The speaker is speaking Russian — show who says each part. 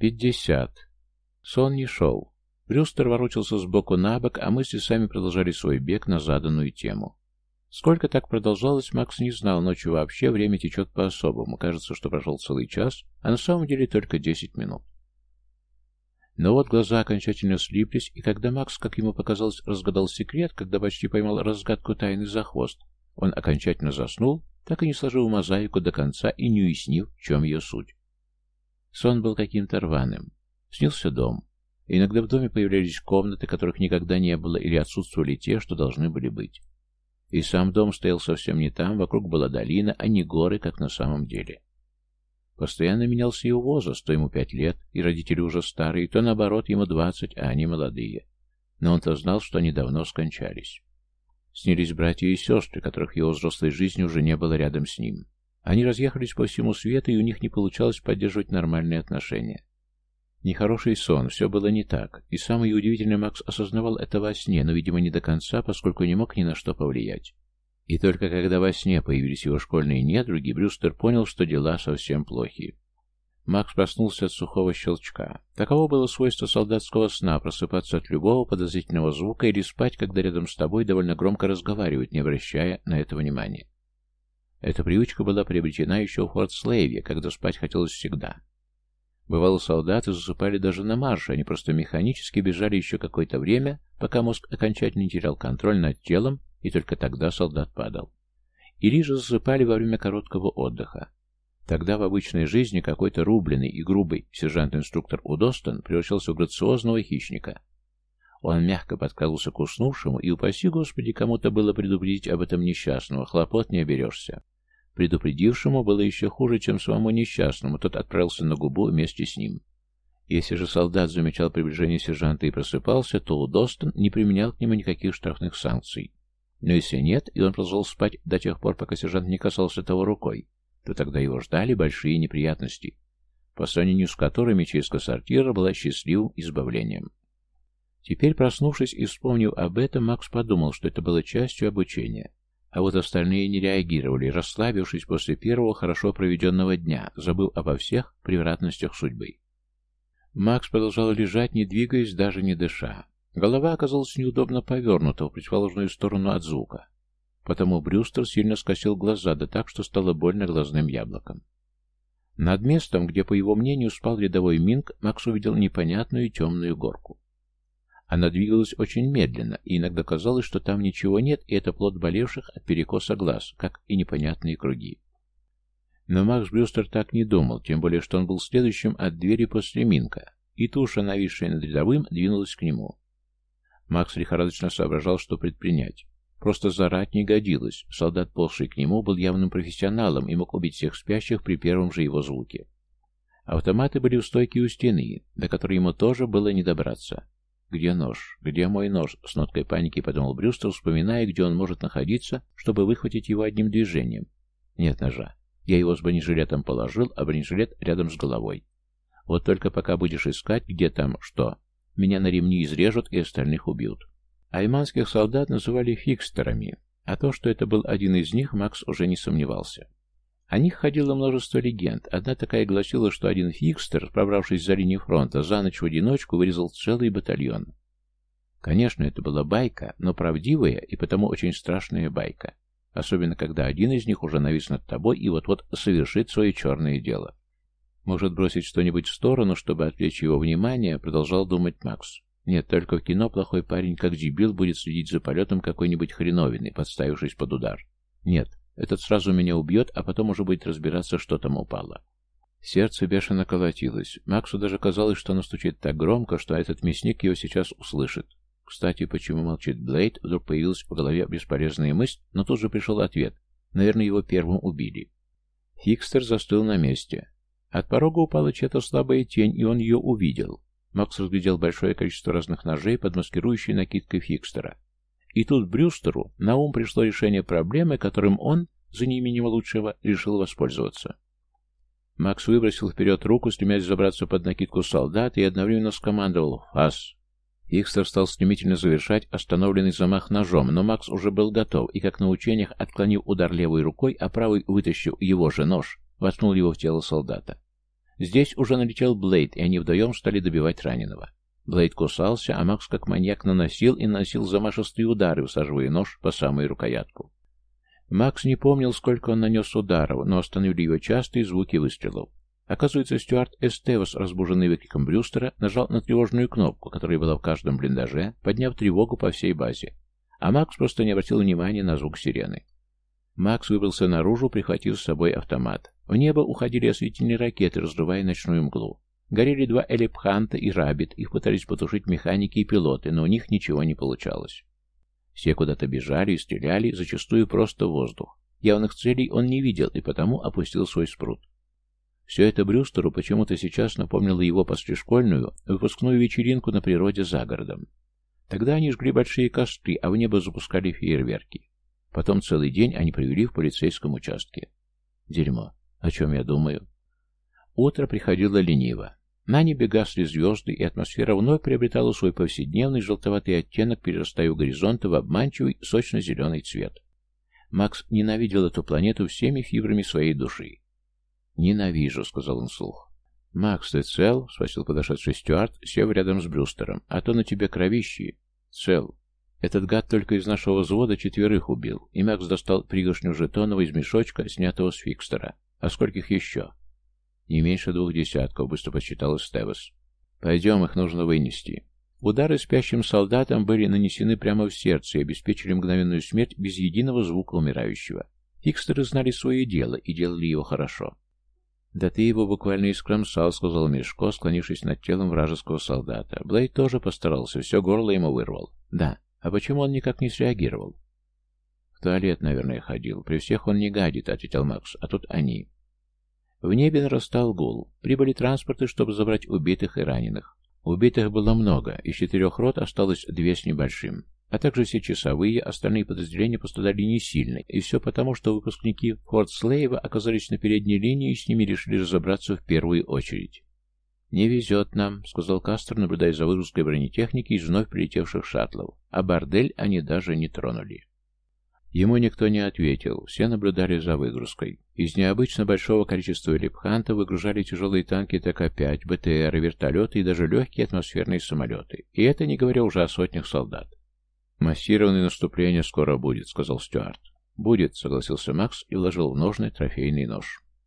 Speaker 1: Пятьдесят. Сон не шел. Брюстер ворочался сбоку на бок, а мысли сами продолжали свой бег на заданную тему. Сколько так продолжалось, Макс не знал, ночью вообще время течет по-особому. Кажется, что прошел целый час, а на самом деле только десять минут. Но вот глаза окончательно слиплись, и когда Макс, как ему показалось, разгадал секрет, когда почти поймал разгадку тайны за хвост, он окончательно заснул, так и не сложив мозаику до конца и не уяснив, в чем ее суть. Сон был каким-то рваным. Снился дом. Иногда в доме появлялись комнаты, которых никогда не было, или отсутствовали те, что должны были быть. И сам дом стоял совсем не там, вокруг была долина, а не горы, как на самом деле. Постоянно менялся его возраст, то ему пять лет, и родители уже старые, то наоборот ему двадцать, а они молодые. Но он-то знал, что они давно скончались. Снились братья и сестры, которых его взрослой жизни уже не было рядом с ним. Они разъехались по всему свету, и у них не получалось поддерживать нормальные отношения. Нехороший сон, все было не так, и самый удивительный Макс осознавал это во сне, но, видимо, не до конца, поскольку не мог ни на что повлиять. И только когда во сне появились его школьные недруги, Брюстер понял, что дела совсем плохи. Макс проснулся от сухого щелчка. Таково было свойство солдатского сна — просыпаться от любого подозрительного звука или спать, когда рядом с тобой довольно громко разговаривают, не обращая на это внимания. Эта привычка была приобретена еще в Форт Слейве, когда спать хотелось всегда. Бывало, солдаты засыпали даже на марше, они просто механически бежали еще какое-то время, пока мозг окончательно терял контроль над телом, и только тогда солдат падал. Или же засыпали во время короткого отдыха. Тогда в обычной жизни какой-то рубленый и грубый сержант-инструктор Удостон превращался в грациозного хищника. Он мягко подкрался к уснувшему, и, упаси Господи, кому-то было предупредить об этом несчастного, хлопот не оберешься. Предупредившему было еще хуже, чем самому несчастному, тот отправился на губу вместе с ним. Если же солдат замечал приближение сержанта и просыпался, то Удостон не применял к нему никаких штрафных санкций. Но если нет, и он продолжал спать до тех пор, пока сержант не касался того рукой, то тогда его ждали большие неприятности, по сравнению с которыми чистка сортира была счастливым избавлением. Теперь, проснувшись и вспомнив об этом, Макс подумал, что это было частью обучения. А вот остальные не реагировали, расслабившись после первого хорошо проведенного дня, забыв обо всех превратностях судьбы. Макс продолжал лежать, не двигаясь, даже не дыша. Голова оказалась неудобно повернута в противоположную сторону от звука. Потому Брюстер сильно скосил глаза, да так, что стало больно глазным яблоком. Над местом, где, по его мнению, спал рядовой Минг, Макс увидел непонятную темную горку. Она двигалась очень медленно, и иногда казалось, что там ничего нет, и это плод болевших от перекоса глаз, как и непонятные круги. Но Макс Брюстер так не думал, тем более, что он был следующим от двери после Минка, и туша, нависшая над рядовым, двинулась к нему. Макс лихорадочно соображал, что предпринять. Просто зарать не годилось. Солдат, ползший к нему, был явным профессионалом и мог убить всех спящих при первом же его звуке. Автоматы были в стойке у стены, до которой ему тоже было не добраться. «Где нож? Где мой нож?» — с ноткой паники подумал Брюстер, вспоминая, где он может находиться, чтобы выхватить его одним движением. «Нет ножа. Я его с бронежилетом положил, а бронежилет рядом с головой. Вот только пока будешь искать, где там что, меня на ремни изрежут и остальных убьют». Айманских солдат называли фикстерами, а то, что это был один из них, Макс уже не сомневался. О них ходило множество легенд. Одна такая гласила, что один фикстер, пробравшись за линию фронта, за ночь в одиночку вырезал целый батальон. Конечно, это была байка, но правдивая и потому очень страшная байка. Особенно, когда один из них уже навис над тобой и вот-вот совершит свое черное дело. Может бросить что-нибудь в сторону, чтобы отвлечь его внимание, продолжал думать Макс. Нет, только в кино плохой парень, как дебил, будет следить за полетом какой-нибудь хреновины, подставившись под удар. Нет, этот сразу меня убьет, а потом уже будет разбираться, что там упало. Сердце бешено колотилось. Максу даже казалось, что оно стучит так громко, что этот мясник его сейчас услышит. Кстати, почему молчит Блейд, вдруг появилась в голове бесполезная мысль, но тут же пришел ответ. Наверное, его первым убили. Фикстер застыл на месте. От порога упала чья-то слабая тень, и он ее увидел. Макс разглядел большое количество разных ножей под маскирующей накидкой Фикстера. И тут Брюстеру на ум пришло решение проблемы, которым он, за неимением лучшего, решил воспользоваться. Макс выбросил вперед руку, стремясь забраться под накидку солдата, и одновременно скомандовал «Фас!». Икстер стал стремительно завершать остановленный замах ножом, но Макс уже был готов, и, как на учениях, отклонив удар левой рукой, а правой, вытащив его же нож, воткнул его в тело солдата. Здесь уже налетел Блейд, и они вдвоем стали добивать раненого. Блейд кусался, а Макс как маньяк наносил и наносил замашистые удары, усаживая нож по самую рукоятку. Макс не помнил, сколько он нанес ударов, но остановили его частые звуки выстрелов. Оказывается, Стюарт Эстевос, разбуженный выкриком Брюстера, нажал на тревожную кнопку, которая была в каждом блиндаже, подняв тревогу по всей базе. А Макс просто не обратил внимания на звук сирены. Макс выбрался наружу, прихватив с собой автомат. В небо уходили осветительные ракеты, разрывая ночную мглу. Горели два Элепханта и Рабит, их пытались потушить механики и пилоты, но у них ничего не получалось. Все куда-то бежали и стреляли, зачастую просто в воздух. Явных целей он не видел и потому опустил свой спрут. Все это Брюстеру почему-то сейчас напомнило его послешкольную выпускную вечеринку на природе за городом. Тогда они жгли большие костры, а в небо запускали фейерверки. Потом целый день они провели в полицейском участке. Дерьмо. О чем я думаю? Утро приходило лениво. На небе гасли звезды, и атмосфера вновь приобретала свой повседневный желтоватый оттенок, перерастая у горизонта в обманчивый сочно-зеленый цвет. Макс ненавидел эту планету всеми фибрами своей души. «Ненавижу», — сказал он вслух. «Макс, ты цел?» — спросил подошедший Стюарт, сев рядом с Брюстером. «А то на тебе кровищи». «Цел. Этот гад только из нашего взвода четверых убил». И Макс достал пригоршню жетонов из мешочка, снятого с фикстера. «А скольких еще?» «Не меньше двух десятков», — быстро посчитал Стевес. «Пойдем, их нужно вынести». Удары спящим солдатам были нанесены прямо в сердце и обеспечили мгновенную смерть без единого звука умирающего. Фикстеры знали свое дело и делали его хорошо. «Да ты его буквально искромсал», — сказал Мешко, склонившись над телом вражеского солдата. Блейд тоже постарался, все горло ему вырвал. «Да. А почему он никак не среагировал?» «В туалет, наверное, ходил. При всех он не гадит», — ответил Макс. «А тут они». В небе нарастал гул. Прибыли транспорты, чтобы забрать убитых и раненых. Убитых было много, из четырех рот осталось две с небольшим. А также все часовые, остальные подразделения пострадали не сильно, и все потому, что выпускники Форт Слейва оказались на передней линии и с ними решили разобраться в первую очередь. «Не везет нам», — сказал Кастер, наблюдая за выгрузкой бронетехники из вновь прилетевших шаттлов, а бордель они даже не тронули. Ему никто не ответил, все наблюдали за выгрузкой. Из необычно большого количества липханта выгружали тяжелые танки ТК-5, БТР, вертолеты и даже легкие атмосферные самолеты. И это не говоря уже о сотнях солдат. «Массированное наступление скоро будет», — сказал Стюарт. «Будет», — согласился Макс и вложил в ножны трофейный нож.